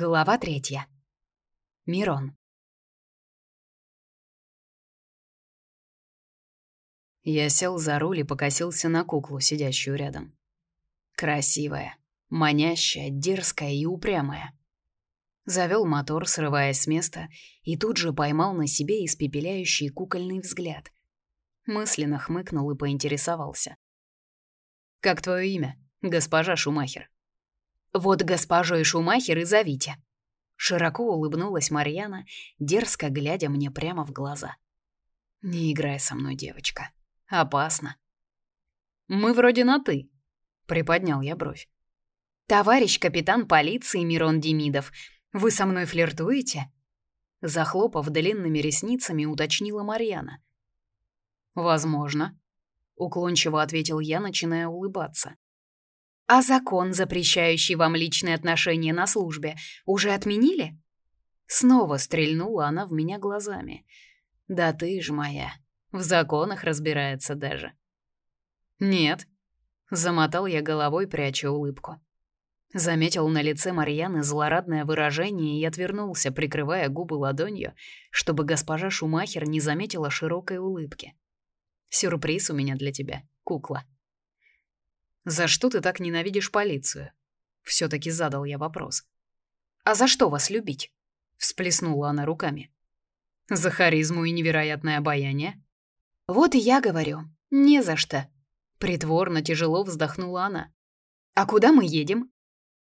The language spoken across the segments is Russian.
Глава третья. Мирон. Я сел за руль и покосился на куклу, сидящую рядом. Красивая, манящая, дерзкая и упрямая. Завел мотор, срываясь с места, и тут же поймал на себе испепеляющий кукольный взгляд. Мысленно хмыкнул и поинтересовался. «Как твое имя, госпожа Шумахер?» «Вот госпожой Шумахер и зовите». Широко улыбнулась Марьяна, дерзко глядя мне прямо в глаза. «Не играй со мной, девочка. Опасно». «Мы вроде на «ты», — приподнял я бровь. «Товарищ капитан полиции Мирон Демидов, вы со мной флиртуете?» Захлопав длинными ресницами, уточнила Марьяна. «Возможно», — уклончиво ответил я, начиная улыбаться. А закон, запрещающий вам личные отношения на службе, уже отменили? Снова стрельнула она в меня глазами. Да ты ж моя, в законах разбирается даже. Нет, замотал я головой, пряча улыбку. Заметил на лице Марьяны злорадное выражение и отвернулся, прикрывая губы ладонью, чтобы госпожа Шумахер не заметила широкой улыбки. Сюрприз у меня для тебя, кукла. «За что ты так ненавидишь полицию?» Все-таки задал я вопрос. «А за что вас любить?» Всплеснула она руками. «За харизму и невероятное обаяние?» «Вот и я говорю, не за что». Притворно тяжело вздохнула она. «А куда мы едем?»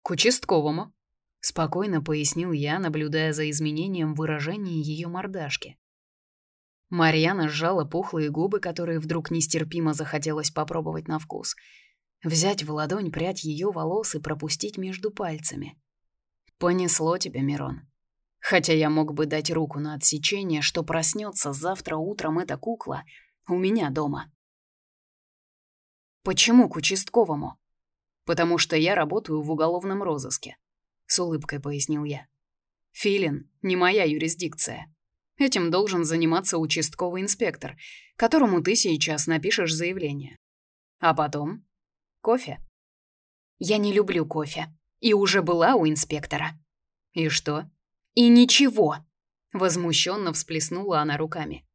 «К участковому», — спокойно пояснил я, наблюдая за изменением выражения ее мордашки. Марьяна сжала пухлые губы, которые вдруг нестерпимо захотелось попробовать на вкус — взять в ладонь прядь ее волос и пропустить между пальцами. Понесло тебя, Мирон. Хотя я мог бы дать руку на отсечение, что проснется завтра утром эта кукла у меня дома. Почему к участковому? Потому что я работаю в уголовном розыске, с улыбкой пояснил я. Филин не моя юрисдикция. Этим должен заниматься участковый инспектор, которому ты сейчас напишешь заявление. А потом Кофе? Я не люблю кофе. И уже была у инспектора. И что? И ничего. Возмущенно всплеснула она руками.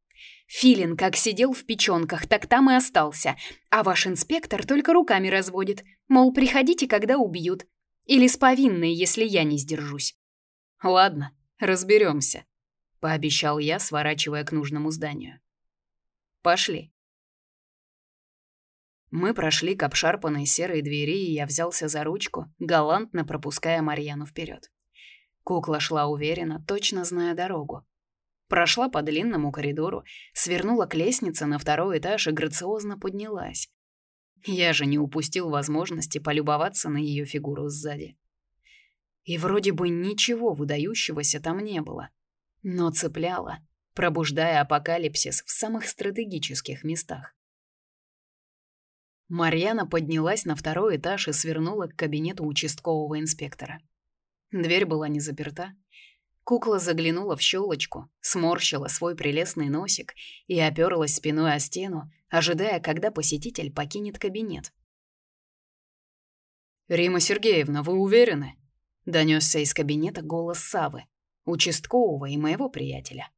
Филин как сидел в печёнках, так там и остался. А ваш инспектор только руками разводит. Мол, приходите, когда убьют. Или с повинной, если я не сдержусь. Ладно, разберемся, пообещал я, сворачивая к нужному зданию. Пошли. Мы прошли к обшарпанной серой двери, и я взялся за ручку, галантно пропуская Марьяну вперед. Кукла шла уверенно, точно зная дорогу. Прошла по длинному коридору, свернула к лестнице на второй этаж и грациозно поднялась. Я же не упустил возможности полюбоваться на ее фигуру сзади. И вроде бы ничего выдающегося там не было, но цепляло, пробуждая апокалипсис в самых стратегических местах. Марьяна поднялась на второй этаж и свернула к кабинету участкового инспектора. Дверь была не заперта. Кукла заглянула в щелочку, сморщила свой прелестный носик и оперлась спиной о стену, ожидая, когда посетитель покинет кабинет. «Рима Сергеевна, вы уверены?» — донесся из кабинета голос Савы, участкового и моего приятеля.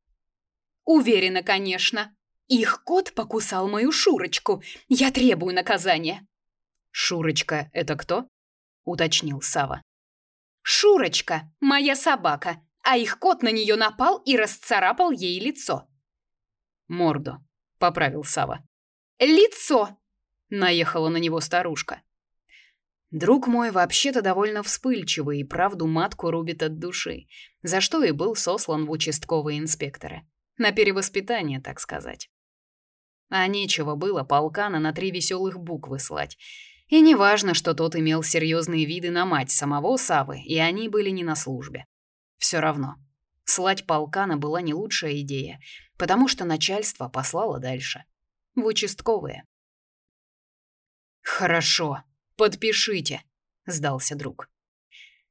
«Уверена, конечно!» Их кот покусал мою Шурочку. Я требую наказания. Шурочка это кто? уточнил Сава. Шурочка, моя собака, а их кот на нее напал и расцарапал ей лицо. Морду, поправил Сава. Лицо, наехала на него старушка. Друг мой вообще-то довольно вспыльчивый и правду матку рубит от души, за что и был сослан в участковые инспекторы. На перевоспитание, так сказать. А нечего было полкана на три веселых буквы слать. И неважно, что тот имел серьезные виды на мать самого Савы, и они были не на службе. Все равно. Слать полкана была не лучшая идея, потому что начальство послало дальше. В участковые. «Хорошо, подпишите», — сдался друг.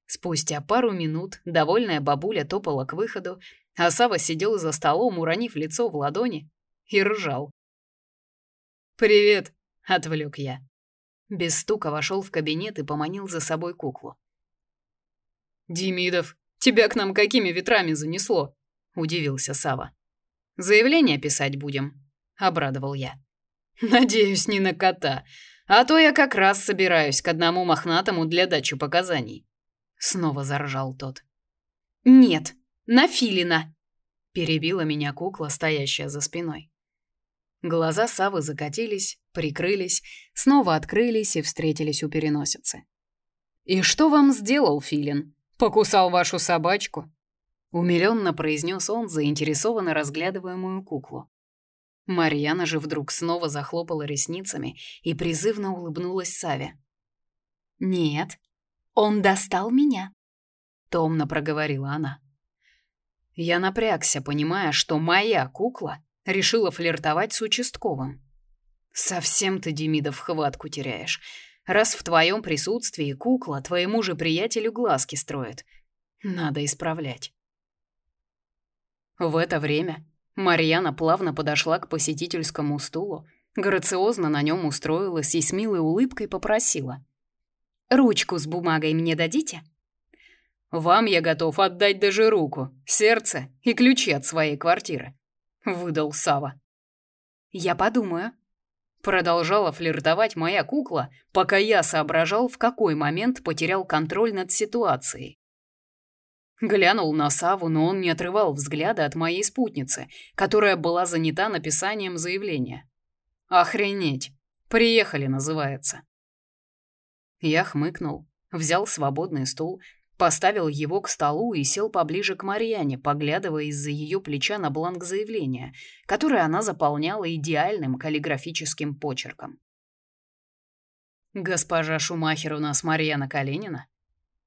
Спустя пару минут довольная бабуля топала к выходу, а Сава сидел за столом, уронив лицо в ладони, и ржал. «Привет», — отвлек я. Без стука вошел в кабинет и поманил за собой куклу. «Демидов, Тебя к нам какими ветрами занесло?» — удивился Сава. «Заявление писать будем», — обрадовал я. «Надеюсь, не на кота, а то я как раз собираюсь к одному мохнатому для дачи показаний». Снова заржал тот. «Нет, на Филина», — перебила меня кукла, стоящая за спиной. Глаза Савы закатились, прикрылись, снова открылись и встретились у переносицы. «И что вам сделал Филин? Покусал вашу собачку?» Умилённо произнес он, заинтересованно разглядывая мою куклу. Марьяна же вдруг снова захлопала ресницами и призывно улыбнулась Саве. «Нет, он достал меня», — томно проговорила она. Я напрягся, понимая, что моя кукла решила флиртовать с участковым. Совсем ты, Демидов, хватку теряешь. Раз в твоем присутствии кукла твоему же приятелю глазки строит. Надо исправлять. В это время Марьяна плавно подошла к посетительскому стулу, грациозно на нем устроилась и с милой улыбкой попросила. «Ручку с бумагой мне дадите?» «Вам я готов отдать даже руку, сердце и ключи от своей квартиры», — выдал Сава. «Я подумаю», Продолжала флиртовать моя кукла, пока я соображал, в какой момент потерял контроль над ситуацией. Глянул на Саву, но он не отрывал взгляда от моей спутницы, которая была занята написанием заявления. «Охренеть! Приехали, называется». Я хмыкнул, взял свободный стул, Поставил его к столу и сел поближе к Марьяне, поглядывая из-за ее плеча на бланк заявления, который она заполняла идеальным каллиграфическим почерком. «Госпожа Шумахер у нас Марьяна Калинина?»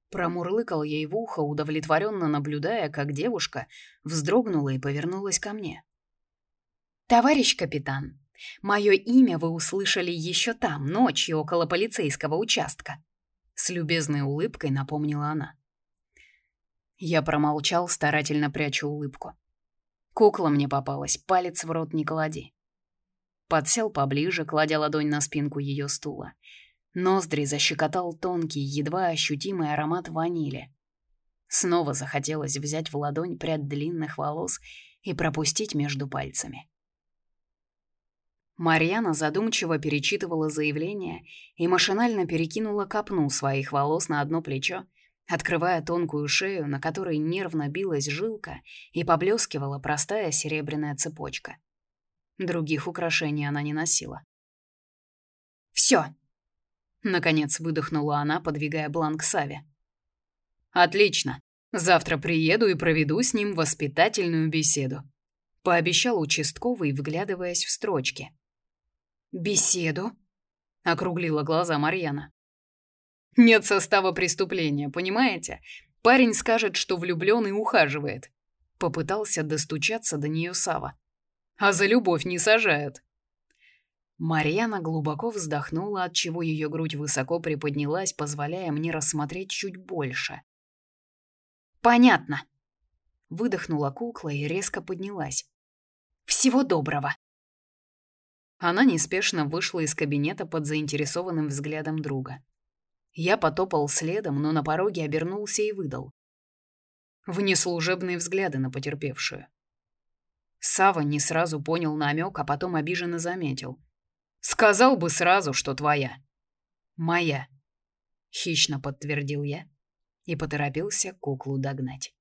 Промурлыкал ей в ухо, удовлетворенно наблюдая, как девушка вздрогнула и повернулась ко мне. «Товарищ капитан, мое имя вы услышали еще там, ночью, около полицейского участка», — с любезной улыбкой напомнила она. Я промолчал, старательно пряча улыбку. Кукла мне попалась, палец в рот не клади. Подсел поближе, кладя ладонь на спинку ее стула. Ноздри защекотал тонкий, едва ощутимый аромат ванили. Снова захотелось взять в ладонь прядь длинных волос и пропустить между пальцами. Марьяна задумчиво перечитывала заявление и машинально перекинула копну своих волос на одно плечо, открывая тонкую шею, на которой нервно билась жилка и поблескивала простая серебряная цепочка. Других украшений она не носила. «Все!» — наконец выдохнула она, подвигая бланк Саве. «Отлично. Завтра приеду и проведу с ним воспитательную беседу», — пообещал участковый, вглядываясь в строчки. «Беседу?» — округлила глаза Марьяна. Нет состава преступления, понимаете? Парень скажет, что влюблён и ухаживает. Попытался достучаться до неё Сава. А за любовь не сажают. Марьяна глубоко вздохнула, от чего её грудь высоко приподнялась, позволяя мне рассмотреть чуть больше. Понятно. Выдохнула кукла и резко поднялась. Всего доброго. Она неспешно вышла из кабинета под заинтересованным взглядом друга. Я потопал следом, но на пороге обернулся и выдал. Внеслужебные взгляды на потерпевшую. Сава не сразу понял намек, а потом обиженно заметил. «Сказал бы сразу, что твоя». «Моя», — хищно подтвердил я и поторопился куклу догнать.